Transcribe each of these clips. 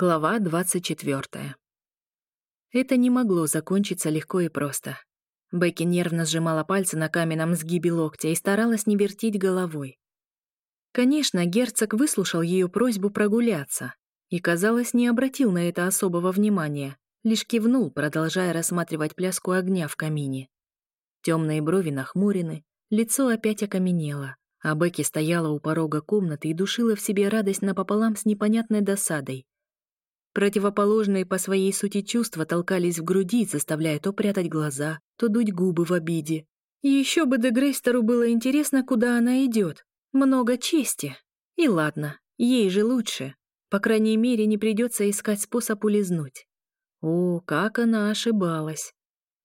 Глава 24. Это не могло закончиться легко и просто. Бекки нервно сжимала пальцы на каменном сгибе локтя и старалась не вертеть головой. Конечно, герцог выслушал ее просьбу прогуляться и, казалось, не обратил на это особого внимания, лишь кивнул, продолжая рассматривать пляску огня в камине. Темные брови нахмурены, лицо опять окаменело, а Бекки стояла у порога комнаты и душила в себе радость напополам с непонятной досадой — Противоположные по своей сути чувства толкались в груди, заставляя то прятать глаза, то дуть губы в обиде. Еще бы Дегрейстеру было интересно, куда она идет. Много чести. И ладно, ей же лучше. По крайней мере, не придется искать способ улизнуть. О, как она ошибалась.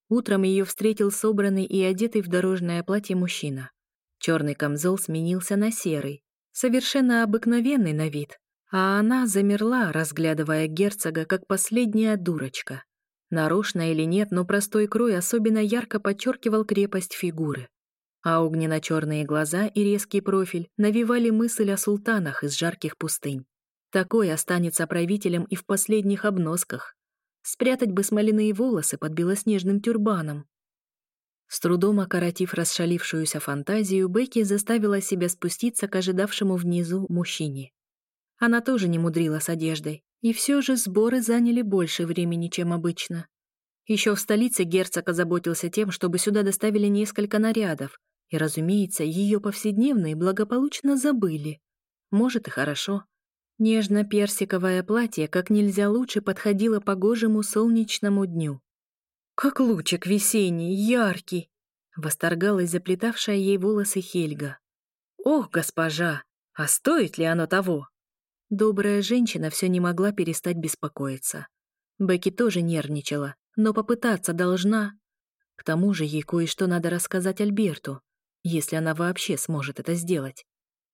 Утром ее встретил собранный и одетый в дорожное платье мужчина. Черный камзол сменился на серый, совершенно обыкновенный на вид, а она замерла, разглядывая герцога как последняя дурочка. Нарочно или нет, но простой крой особенно ярко подчеркивал крепость фигуры. А огненно-черные глаза и резкий профиль навевали мысль о султанах из жарких пустынь. Такой останется правителем и в последних обносках. Спрятать бы смоляные волосы под белоснежным тюрбаном. С трудом окоротив расшалившуюся фантазию, Бекки заставила себя спуститься к ожидавшему внизу мужчине. Она тоже не мудрила с одеждой, и все же сборы заняли больше времени, чем обычно. Еще в столице герцог озаботился тем, чтобы сюда доставили несколько нарядов, и, разумеется, ее повседневные благополучно забыли. Может, и хорошо. Нежно-персиковое платье как нельзя лучше подходило погожему солнечному дню. «Как лучик весенний, яркий!» — восторгалась заплетавшая ей волосы Хельга. «Ох, госпожа, а стоит ли оно того?» Добрая женщина все не могла перестать беспокоиться. Бекки тоже нервничала, но попытаться должна. К тому же ей кое-что надо рассказать Альберту, если она вообще сможет это сделать.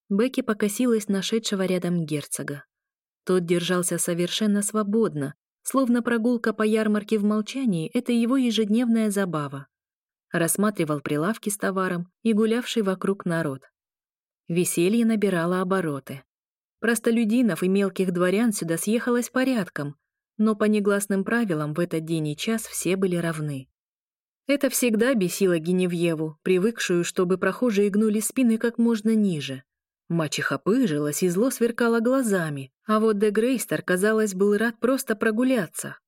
Бекки покосилась нашедшего рядом герцога. Тот держался совершенно свободно, словно прогулка по ярмарке в молчании — это его ежедневная забава. Рассматривал прилавки с товаром и гулявший вокруг народ. Веселье набирало обороты. Простолюдинов и мелких дворян сюда съехалось порядком, но по негласным правилам в этот день и час все были равны. Это всегда бесило Геневьеву, привыкшую, чтобы прохожие гнули спины как можно ниже. Мачеха пыжилась и зло сверкала глазами, а вот де Грейстер, казалось, был рад просто прогуляться.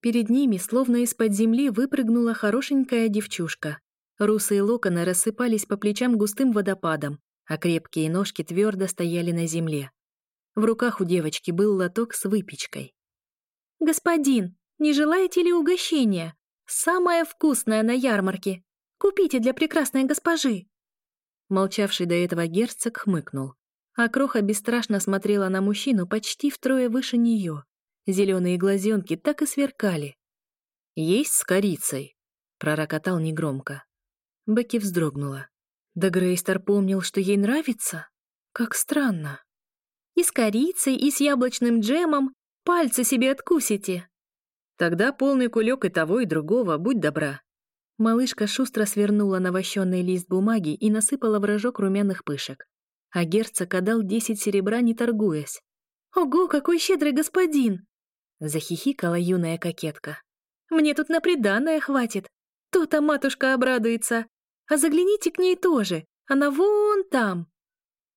Перед ними, словно из-под земли, выпрыгнула хорошенькая девчушка. Русые локоны рассыпались по плечам густым водопадом, а крепкие ножки твердо стояли на земле. В руках у девочки был лоток с выпечкой. «Господин, не желаете ли угощения? Самое вкусное на ярмарке. Купите для прекрасной госпожи!» Молчавший до этого герцог хмыкнул. А Кроха бесстрашно смотрела на мужчину почти втрое выше нее. Зеленые глазенки так и сверкали. «Есть с корицей», — пророкотал негромко. Бекки вздрогнула. Да Грейстер помнил, что ей нравится? Как странно и с корицей, и с яблочным джемом. Пальцы себе откусите». «Тогда полный кулек и того, и другого, будь добра». Малышка шустро свернула навощенный лист бумаги и насыпала в рожок румяных пышек. А герцог отдал десять серебра, не торгуясь. «Ого, какой щедрый господин!» Захихикала юная кокетка. «Мне тут на приданное хватит. То-то матушка обрадуется. А загляните к ней тоже. Она вон там!»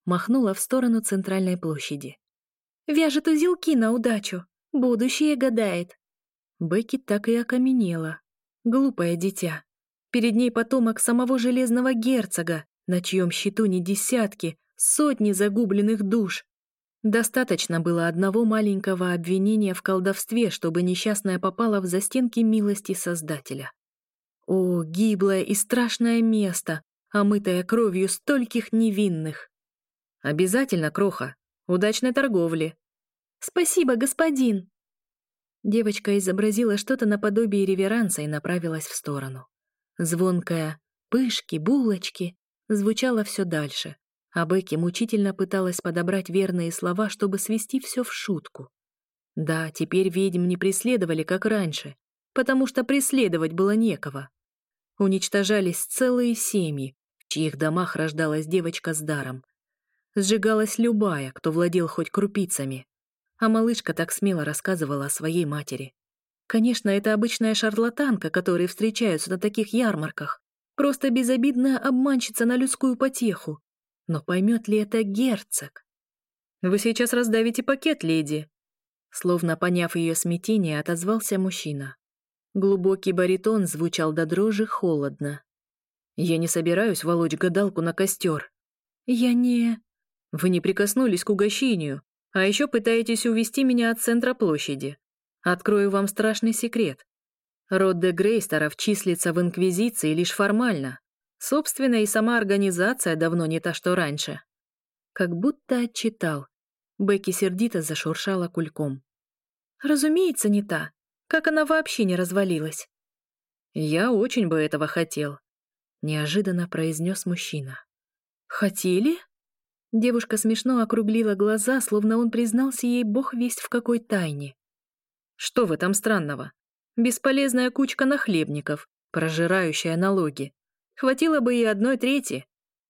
махнула в сторону центральной площади. «Вяжет узелки на удачу. Будущее гадает». Бекки так и окаменела. Глупое дитя. Перед ней потомок самого железного герцога, на чьем счету не десятки, сотни загубленных душ. Достаточно было одного маленького обвинения в колдовстве, чтобы несчастная попала в застенки милости Создателя. О, гиблое и страшное место, омытое кровью стольких невинных! «Обязательно, Кроха. Удачной торговли». «Спасибо, господин!» Девочка изобразила что-то наподобие реверанса и направилась в сторону. Звонкая «пышки, булочки» звучала все дальше, а Бекки мучительно пыталась подобрать верные слова, чтобы свести все в шутку. Да, теперь ведьм не преследовали, как раньше, потому что преследовать было некого. Уничтожались целые семьи, в чьих домах рождалась девочка с даром, Сжигалась любая, кто владел хоть крупицами. А малышка так смело рассказывала о своей матери. Конечно, это обычная шарлатанка, которые встречаются на таких ярмарках. Просто безобидная обманщица на людскую потеху. Но поймет ли это герцог? «Вы сейчас раздавите пакет, леди!» Словно поняв ее смятение, отозвался мужчина. Глубокий баритон звучал до дрожи холодно. «Я не собираюсь волочь гадалку на костер. Я не...» Вы не прикоснулись к угощению, а еще пытаетесь увести меня от центра площади. Открою вам страшный секрет. Род де Грейстеров числится в Инквизиции лишь формально. Собственно, и сама организация давно не та, что раньше. Как будто отчитал. Бекки сердито зашуршала кульком. Разумеется, не та. Как она вообще не развалилась? Я очень бы этого хотел. Неожиданно произнес мужчина. Хотели? Девушка смешно округлила глаза, словно он признался ей бог весть в какой тайне. «Что в этом странного? Бесполезная кучка нахлебников, прожирающая налоги. Хватило бы и одной трети.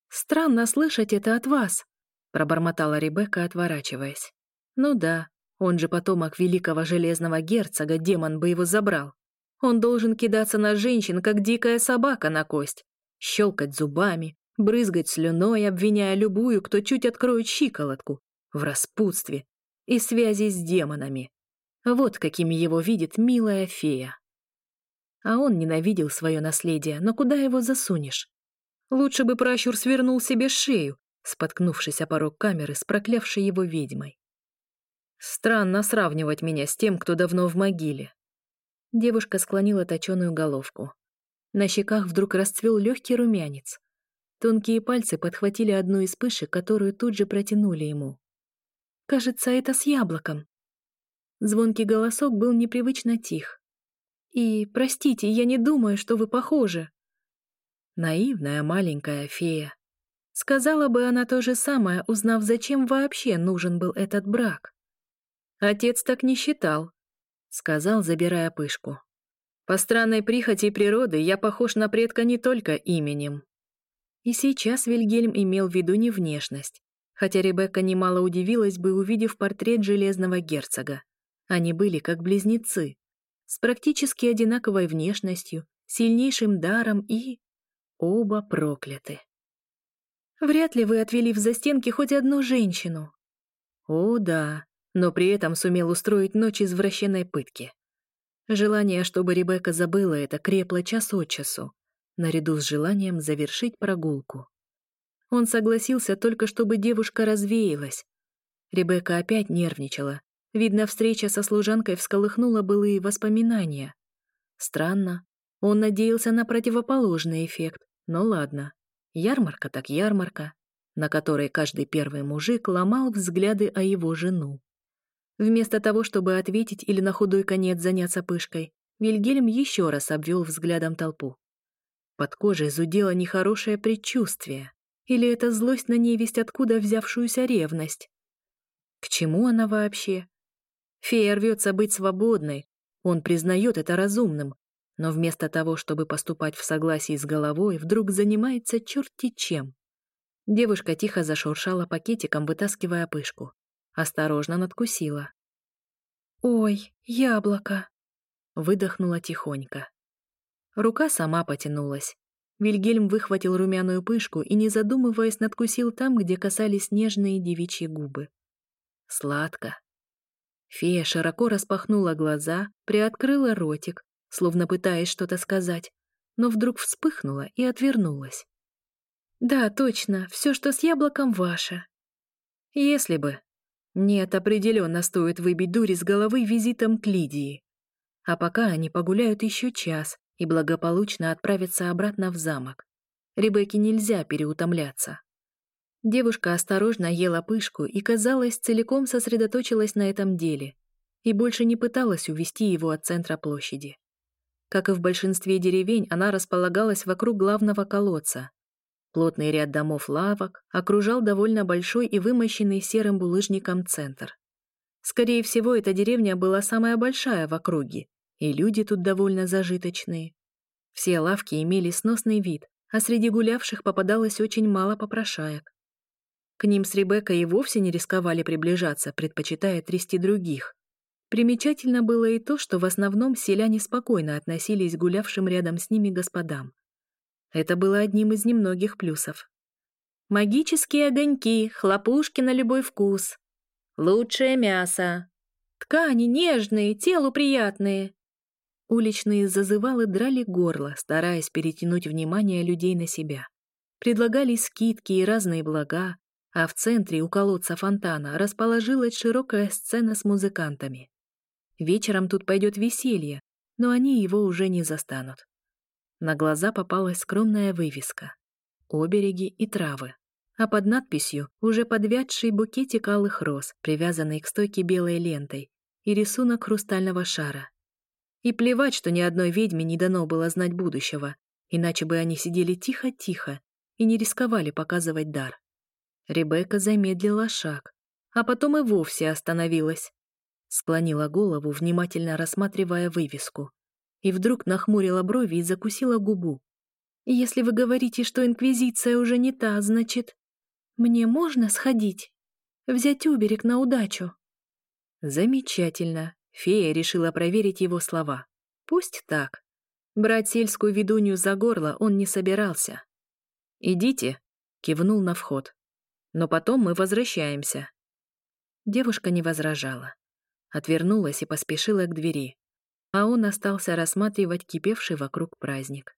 Странно слышать это от вас», — пробормотала Ребекка, отворачиваясь. «Ну да, он же потомок великого железного герцога, демон бы его забрал. Он должен кидаться на женщин, как дикая собака на кость, щелкать зубами, брызгать слюной, обвиняя любую, кто чуть откроет щиколотку, в распутстве и связи с демонами. Вот какими его видит милая фея. А он ненавидел свое наследие, но куда его засунешь? Лучше бы пращур свернул себе шею, споткнувшись о порог камеры с проклявшей его ведьмой. Странно сравнивать меня с тем, кто давно в могиле. Девушка склонила точеную головку. На щеках вдруг расцвел легкий румянец. Тонкие пальцы подхватили одну из пышек, которую тут же протянули ему. «Кажется, это с яблоком». Звонкий голосок был непривычно тих. «И, простите, я не думаю, что вы похожи». Наивная маленькая фея. Сказала бы она то же самое, узнав, зачем вообще нужен был этот брак. «Отец так не считал», — сказал, забирая пышку. «По странной прихоти природы я похож на предка не только именем, и сейчас Вильгельм имел в виду не внешность, хотя Ребекка немало удивилась бы, увидев портрет Железного герцога. Они были как близнецы, с практически одинаковой внешностью, сильнейшим даром и... оба прокляты. Вряд ли вы отвели в застенки хоть одну женщину. О, да, но при этом сумел устроить ночь извращенной пытки. Желание, чтобы Ребекка забыла это, крепло час от часу наряду с желанием завершить прогулку. Он согласился только, чтобы девушка развеялась. Ребекка опять нервничала. Видно, встреча со служанкой всколыхнула былые воспоминания. Странно. Он надеялся на противоположный эффект, но ладно. Ярмарка так ярмарка, на которой каждый первый мужик ломал взгляды о его жену. Вместо того, чтобы ответить или на худой конец заняться пышкой, Вильгельм еще раз обвел взглядом толпу. Под кожей зудело нехорошее предчувствие. Или это злость на невесть откуда взявшуюся ревность? К чему она вообще? Фея рвется быть свободной. Он признает это разумным. Но вместо того, чтобы поступать в согласии с головой, вдруг занимается черти чем. Девушка тихо зашуршала пакетиком, вытаскивая пышку. Осторожно надкусила. «Ой, яблоко!» Выдохнула тихонько. Рука сама потянулась. Вильгельм выхватил румяную пышку и, не задумываясь, надкусил там, где касались нежные девичьи губы. Сладко. Фея широко распахнула глаза, приоткрыла ротик, словно пытаясь что-то сказать, но вдруг вспыхнула и отвернулась. «Да, точно, все, что с яблоком, ваше». «Если бы». Нет, определенно стоит выбить дури с головы визитом к Лидии. А пока они погуляют еще час, и благополучно отправиться обратно в замок. Ребекке нельзя переутомляться. Девушка осторожно ела пышку и, казалось, целиком сосредоточилась на этом деле и больше не пыталась увести его от центра площади. Как и в большинстве деревень, она располагалась вокруг главного колодца. Плотный ряд домов-лавок окружал довольно большой и вымощенный серым булыжником центр. Скорее всего, эта деревня была самая большая в округе, и люди тут довольно зажиточные. Все лавки имели сносный вид, а среди гулявших попадалось очень мало попрошаек. К ним с Ребеккой и вовсе не рисковали приближаться, предпочитая трясти других. Примечательно было и то, что в основном селяне спокойно относились к гулявшим рядом с ними господам. Это было одним из немногих плюсов. «Магические огоньки, хлопушки на любой вкус», «Лучшее мясо», «Ткани нежные, телу приятные», Уличные зазывалы драли горло, стараясь перетянуть внимание людей на себя. Предлагали скидки и разные блага, а в центре у колодца фонтана расположилась широкая сцена с музыкантами. Вечером тут пойдет веселье, но они его уже не застанут. На глаза попалась скромная вывеска «Обереги и травы», а под надписью уже подвядший букетик алых роз, привязанный к стойке белой лентой, и рисунок хрустального шара, и плевать, что ни одной ведьме не дано было знать будущего, иначе бы они сидели тихо-тихо и не рисковали показывать дар. Ребекка замедлила шаг, а потом и вовсе остановилась. Склонила голову, внимательно рассматривая вывеску. И вдруг нахмурила брови и закусила губу. «Если вы говорите, что Инквизиция уже не та, значит...» «Мне можно сходить? Взять уберег на удачу?» «Замечательно. Фея решила проверить его слова. Пусть так. Брать сельскую ведунью за горло он не собирался. «Идите», — кивнул на вход. «Но потом мы возвращаемся». Девушка не возражала. Отвернулась и поспешила к двери. А он остался рассматривать кипевший вокруг праздник.